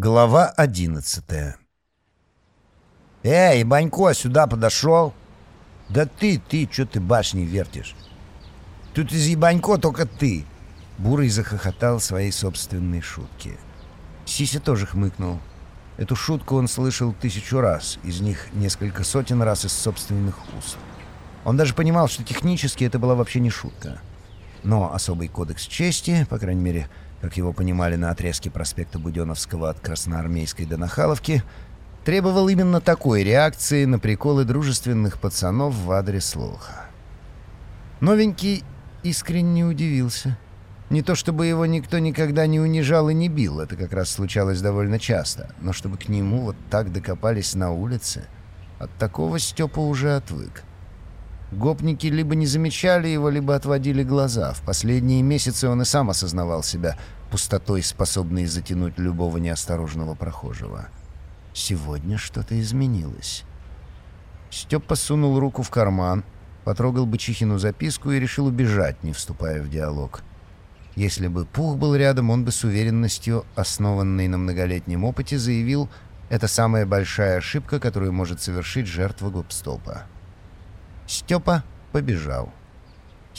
Глава одиннадцатая «Эй, Банько, сюда подошел?» «Да ты, ты, что ты башни вертишь?» «Тут из ебанько только ты!» Бурый захохотал своей собственной шутки. Сися тоже хмыкнул. Эту шутку он слышал тысячу раз, из них несколько сотен раз из собственных уст. Он даже понимал, что технически это была вообще не шутка. Но особый кодекс чести, по крайней мере, как его понимали на отрезке проспекта Буденновского от Красноармейской до Нахаловки, требовал именно такой реакции на приколы дружественных пацанов в адрес Лоха. Новенький искренне удивился. Не то чтобы его никто никогда не унижал и не бил, это как раз случалось довольно часто, но чтобы к нему вот так докопались на улице, от такого Степа уже отвык. Гопники либо не замечали его, либо отводили глаза. В последние месяцы он и сам осознавал себя пустотой, способной затянуть любого неосторожного прохожего. Сегодня что-то изменилось. Степа сунул руку в карман, потрогал Бычихину записку и решил убежать, не вступая в диалог. Если бы Пух был рядом, он бы с уверенностью, основанной на многолетнем опыте, заявил «это самая большая ошибка, которую может совершить жертва гопстопа». Степа побежал.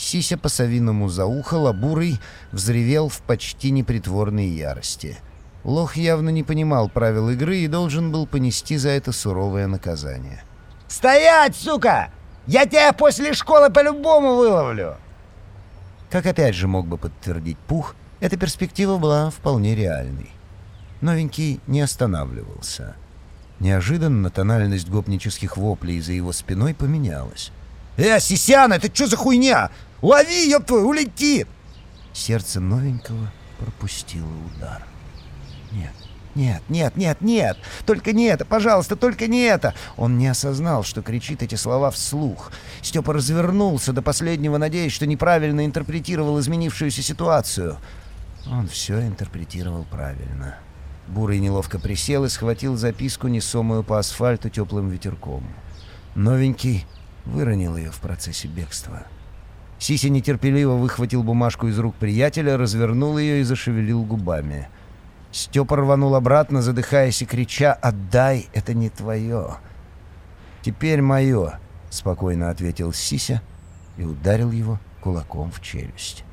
Сися по-совиному заухал, а Бурый взревел в почти непритворной ярости. Лох явно не понимал правил игры и должен был понести за это суровое наказание. «Стоять, сука! Я тебя после школы по-любому выловлю!» Как опять же мог бы подтвердить Пух, эта перспектива была вполне реальной. Новенький не останавливался. Неожиданно тональность гопнических воплей за его спиной поменялась. «Э, Сисяна, это что за хуйня? Лови, ёб твою, улети!» Сердце новенького пропустило удар. Нет, нет, нет, нет, нет! Только не это, пожалуйста, только не это! Он не осознал, что кричит эти слова вслух. Степа развернулся до последнего, надеясь, что неправильно интерпретировал изменившуюся ситуацию. Он все интерпретировал правильно. Бурый неловко присел и схватил записку, несомую по асфальту теплым ветерком. Новенький выронил ее в процессе бегства. Сися нетерпеливо выхватил бумажку из рук приятеля, развернул ее и зашевелил губами. Степа рванул обратно, задыхаясь и крича «Отдай, это не твое!» «Теперь мое!» — спокойно ответил Сися и ударил его кулаком в челюсть.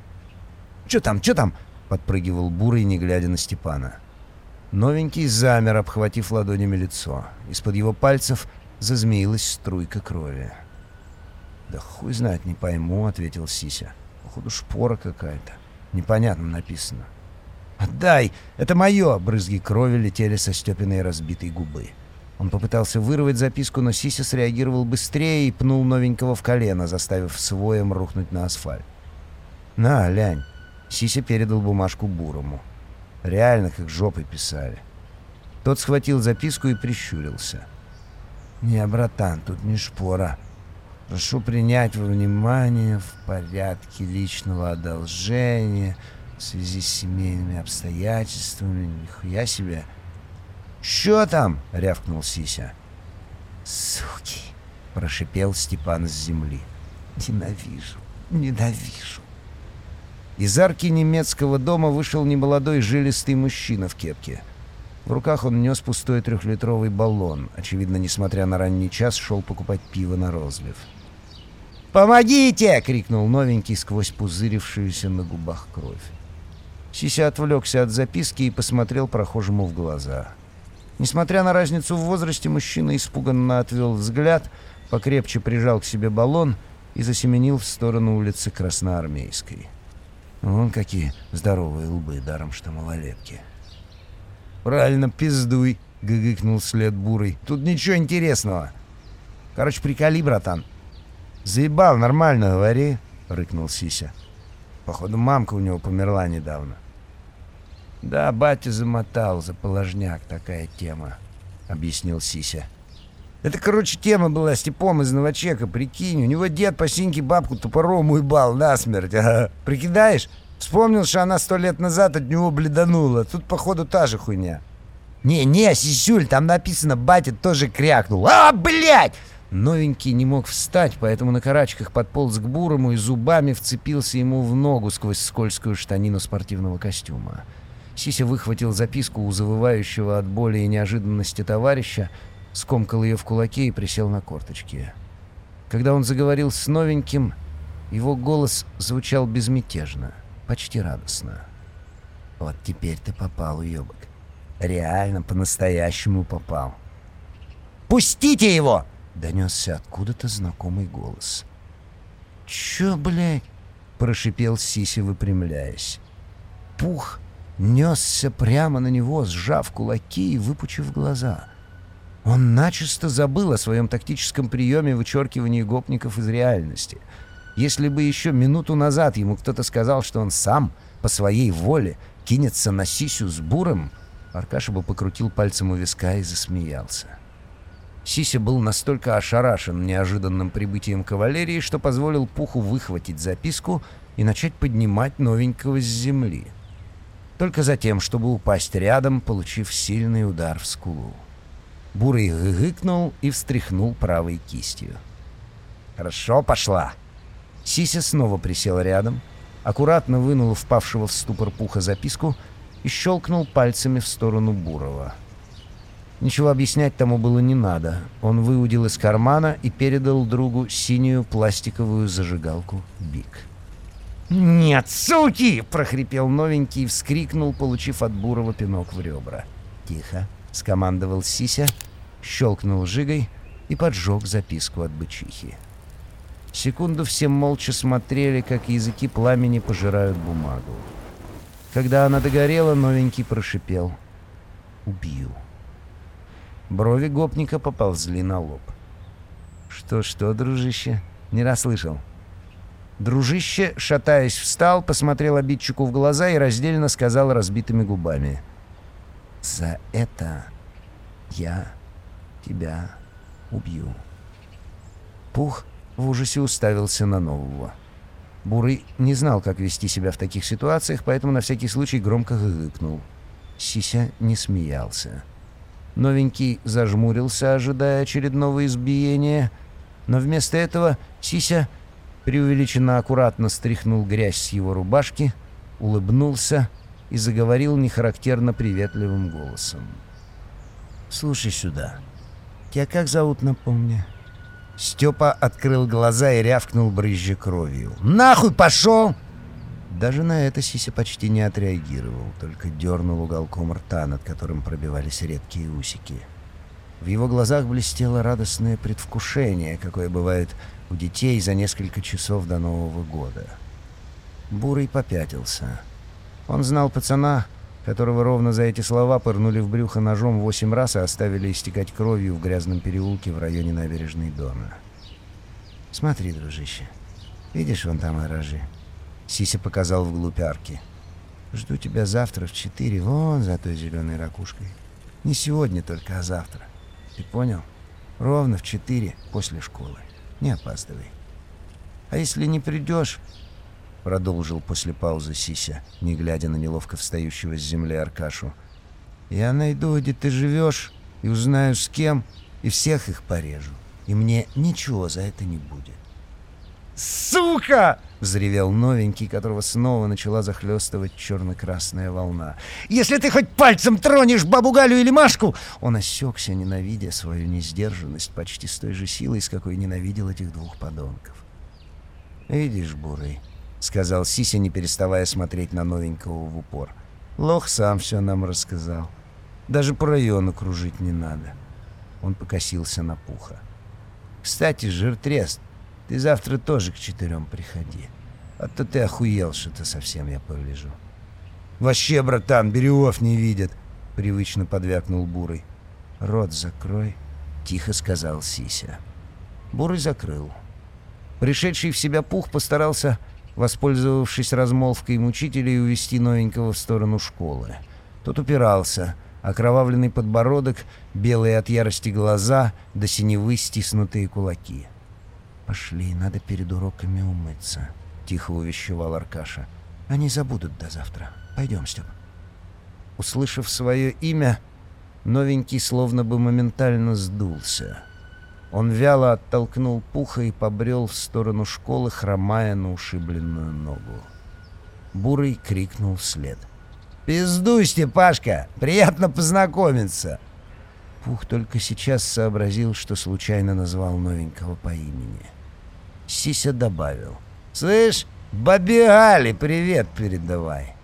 «Чё там, чё там?» — подпрыгивал Бурый, не глядя на Степана. Новенький замер, обхватив ладонями лицо. Из-под его пальцев зазмеилась струйка крови. «Да хуй знает, не пойму», — ответил Сися. «Походу, шпора какая-то. Непонятно написано». «Отдай! Это мое!» — брызги крови летели со Степиной разбитой губы. Он попытался вырвать записку, но Сися среагировал быстрее и пнул новенького в колено, заставив своем рухнуть на асфальт. «На, лянь!» — Сися передал бумажку Бурому. Реально, как жопой писали. Тот схватил записку и прищурился. «Не, братан, тут не шпора. Прошу принять во внимание в порядке личного одолжения в связи с семейными обстоятельствами. Нихуя себе. «Что там?» — рявкнул Сися. «Суки!» — прошипел Степан с земли. «Ненавижу, ненавижу!» Из арки немецкого дома вышел немолодой жилистый мужчина в кепке. В руках он нес пустой трехлитровый баллон. Очевидно, несмотря на ранний час, шел покупать пиво на розлив. «Помогите!» — крикнул новенький сквозь пузырившуюся на губах кровь. Сися отвлекся от записки и посмотрел прохожему в глаза. Несмотря на разницу в возрасте, мужчина испуганно отвел взгляд, покрепче прижал к себе баллон и засеменил в сторону улицы Красноармейской. Вон какие здоровые лбы, даром что малолетки. «Правильно, пиздуй!» — гыгыкнул след бурый. «Тут ничего интересного!» «Короче, приколи, братан!» «Заебал, нормально говори!» — рыкнул Сися. «Походу, мамка у него померла недавно». «Да, батя замотал за положняк, такая тема», — объяснил Сися. «Это, короче, тема была с типом из Новочека, прикинь. У него дед по синьке бабку топором уебал насмерть. Ага. Прикидаешь? Вспомнил, что она сто лет назад от него бледанула. Тут, походу, та же хуйня». «Не-не, Сисюль, там написано, батя тоже крякнул. А, блядь!» Новенький не мог встать, поэтому на карачках подполз к бурому и зубами вцепился ему в ногу сквозь скользкую штанину спортивного костюма. Сися выхватил записку у завывающего от боли и неожиданности товарища, скомкал ее в кулаке и присел на корточки. Когда он заговорил с новеньким, его голос звучал безмятежно, почти радостно. «Вот теперь ты попал, уебок. Реально, по-настоящему попал». «Пустите его!» — донесся откуда-то знакомый голос. «Чё, блядь?» — прошипел Сиси, выпрямляясь. Пух несся прямо на него, сжав кулаки и выпучив глаза. Он начисто забыл о своем тактическом приеме вычеркивания гопников из реальности. Если бы еще минуту назад ему кто-то сказал, что он сам, по своей воле, кинется на Сисю с буром, Аркаша бы покрутил пальцем у виска и засмеялся. Сися был настолько ошарашен неожиданным прибытием кавалерии, что позволил Пуху выхватить записку и начать поднимать новенького с земли. Только затем, чтобы упасть рядом, получив сильный удар в скулу. Бурый гыгыкнул и встряхнул правой кистью. «Хорошо пошла!» Сися снова присел рядом, аккуратно вынул впавшего в ступор Пуха записку и щелкнул пальцами в сторону Бурова. Ничего объяснять тому было не надо. Он выудил из кармана и передал другу синюю пластиковую зажигалку «Биг». «Нет, суки!» — прохрипел новенький и вскрикнул, получив от Бурова пинок в ребра. «Тихо!» — скомандовал Сися, щелкнул жигой и поджег записку от бычихи. Секунду все молча смотрели, как языки пламени пожирают бумагу. Когда она догорела, новенький прошипел «Убью». Брови гопника поползли на лоб. «Что-что, дружище?» «Не расслышал». Дружище, шатаясь, встал, посмотрел обидчику в глаза и раздельно сказал разбитыми губами. «За это я тебя убью». Пух в ужасе уставился на нового. Бурый не знал, как вести себя в таких ситуациях, поэтому на всякий случай громко гыкнул. Сися не смеялся. Новенький зажмурился, ожидая очередного избиения, но вместо этого Сися преувеличенно аккуратно стряхнул грязь с его рубашки, улыбнулся и заговорил нехарактерно приветливым голосом. «Слушай сюда. Тебя как зовут, напомни?» Степа открыл глаза и рявкнул брызжа кровью. «Нахуй пошел!» Даже на это Сися почти не отреагировал, только дернул уголком рта, над которым пробивались редкие усики. В его глазах блестело радостное предвкушение, какое бывает у детей за несколько часов до Нового года. Бурый попятился. Он знал пацана, которого ровно за эти слова пырнули в брюхо ножом восемь раз и оставили истекать кровью в грязном переулке в районе набережной Дона. «Смотри, дружище, видишь вон там гаражи?» Сися показал вглубь арки. «Жду тебя завтра в четыре, вон за той зеленой ракушкой. Не сегодня только, а завтра. Ты понял? Ровно в четыре после школы. Не опаздывай. А если не придешь, — продолжил после паузы Сися, не глядя на неловко встающего с земли Аркашу, — я найду, где ты живешь, и узнаю, с кем, и всех их порежу. И мне ничего за это не будет. «Сука!» — взревел новенький, которого снова начала захлестывать черно-красная волна. «Если ты хоть пальцем тронешь бабу Галю или Машку!» Он осекся, ненавидя свою несдержанность почти с той же силой, с какой ненавидел этих двух подонков. «Видишь, Бурый», — сказал Сися, не переставая смотреть на новенького в упор. «Лох сам все нам рассказал. Даже по району кружить не надо». Он покосился на Пуха. «Кстати, жиртрест, ты завтра тоже к четырем приходи. А то ты охуел что-то совсем, я повижу. Вообще, братан, берегов не видят, привычно подвякнул Бурый. Рот закрой, тихо сказал Сися. Бурый закрыл. Пришедший в себя Пух постарался, воспользовавшись размолвкой мучителей, увести новенького в сторону школы. Тот упирался, окровавленный подбородок, белые от ярости глаза, до синевы стиснутые кулаки — «Пошли, надо перед уроками умыться», — тихо увещевал Аркаша. «Они забудут до завтра. Пойдем, Степ». Услышав свое имя, новенький словно бы моментально сдулся. Он вяло оттолкнул пуха и побрел в сторону школы, хромая на ушибленную ногу. Бурый крикнул вслед. «Пиздуй, Степашка! Приятно познакомиться!» Пух только сейчас сообразил, что случайно назвал новенького по имени. Сися добавил. «Слышь, бабе Али привет передавай!»